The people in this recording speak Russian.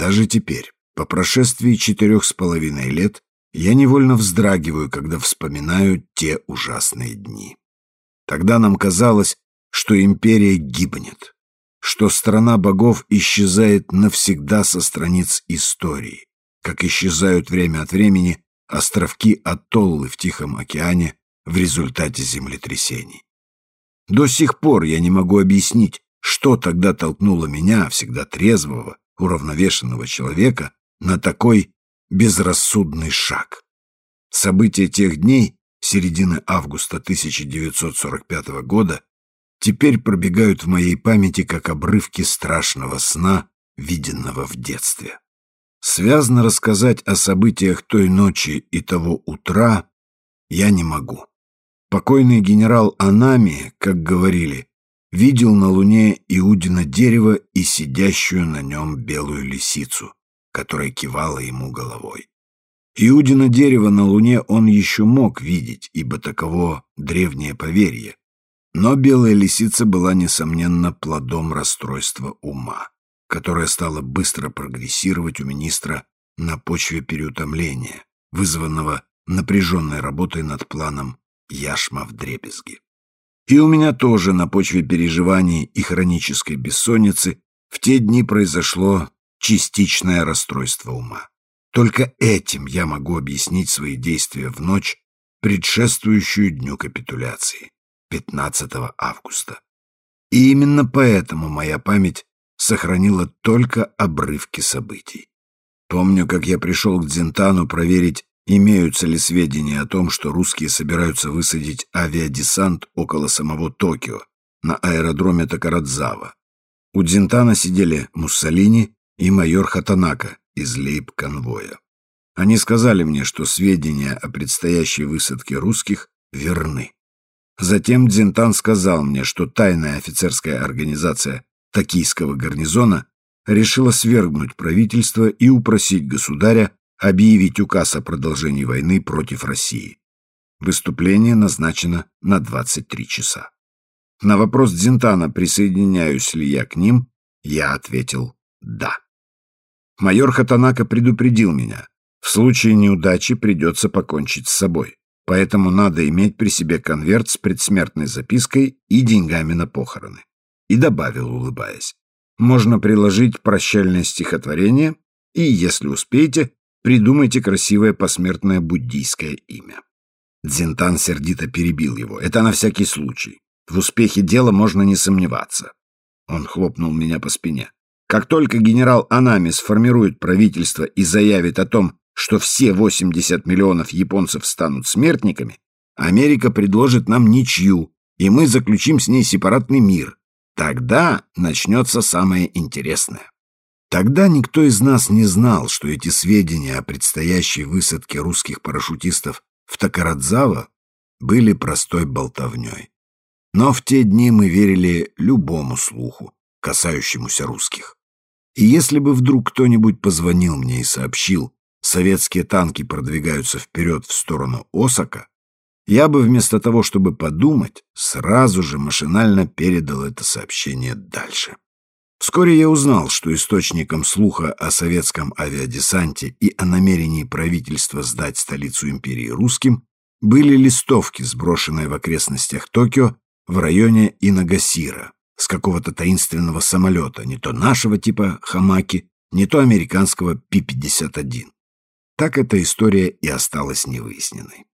Даже теперь, по прошествии четырех с половиной лет, я невольно вздрагиваю, когда вспоминаю те ужасные дни. Тогда нам казалось, что империя гибнет, что страна богов исчезает навсегда со страниц истории, как исчезают время от времени островки атоллы в Тихом океане в результате землетрясений. До сих пор я не могу объяснить, что тогда толкнуло меня, всегда трезвого, уравновешенного человека, на такой безрассудный шаг. События тех дней, середины августа 1945 года, теперь пробегают в моей памяти как обрывки страшного сна, виденного в детстве. Связно рассказать о событиях той ночи и того утра я не могу. Покойный генерал Анами, как говорили, видел на луне Иудина дерево и сидящую на нем белую лисицу, которая кивала ему головой. Иудина дерево на луне он еще мог видеть, ибо таково древнее поверье. Но белая лисица была, несомненно, плодом расстройства ума которая стала быстро прогрессировать у министра на почве переутомления, вызванного напряженной работой над планом Яшма в дребезги. И у меня тоже на почве переживаний и хронической бессонницы в те дни произошло частичное расстройство ума. Только этим я могу объяснить свои действия в ночь, предшествующую дню капитуляции, 15 августа. И именно поэтому моя память сохранила только обрывки событий. Помню, как я пришел к Дзентану проверить, имеются ли сведения о том, что русские собираются высадить авиадесант около самого Токио, на аэродроме Такарадзава. У Дзентана сидели Муссолини и майор Хатанака из лейб-конвоя. Они сказали мне, что сведения о предстоящей высадке русских верны. Затем Дзентан сказал мне, что тайная офицерская организация токийского гарнизона решила свергнуть правительство и упросить государя объявить указ о продолжении войны против России. Выступление назначено на 23 часа. На вопрос Дзинтана, присоединяюсь ли я к ним, я ответил «да». Майор Хатанака предупредил меня, в случае неудачи придется покончить с собой, поэтому надо иметь при себе конверт с предсмертной запиской и деньгами на похороны и добавил, улыбаясь. Можно приложить прощальное стихотворение и, если успеете, придумайте красивое посмертное буддийское имя. Дзинтан сердито перебил его. Это на всякий случай. В успехе дела можно не сомневаться. Он хлопнул меня по спине. Как только генерал Анами сформирует правительство и заявит о том, что все 80 миллионов японцев станут смертниками, Америка предложит нам ничью, и мы заключим с ней сепаратный мир, Тогда начнется самое интересное. Тогда никто из нас не знал, что эти сведения о предстоящей высадке русских парашютистов в Такарадзава были простой болтовней. Но в те дни мы верили любому слуху, касающемуся русских. И если бы вдруг кто-нибудь позвонил мне и сообщил, советские танки продвигаются вперед в сторону Осака, я бы вместо того, чтобы подумать, сразу же машинально передал это сообщение дальше. Вскоре я узнал, что источником слуха о советском авиадесанте и о намерении правительства сдать столицу империи русским были листовки, сброшенные в окрестностях Токио в районе Инагасира с какого-то таинственного самолета, не то нашего типа «Хамаки», не то американского Пи-51. Так эта история и осталась невыясненной.